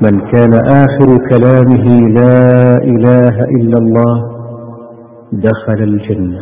من كان آخر كلامه لا إله إلا الله دخل الجنة.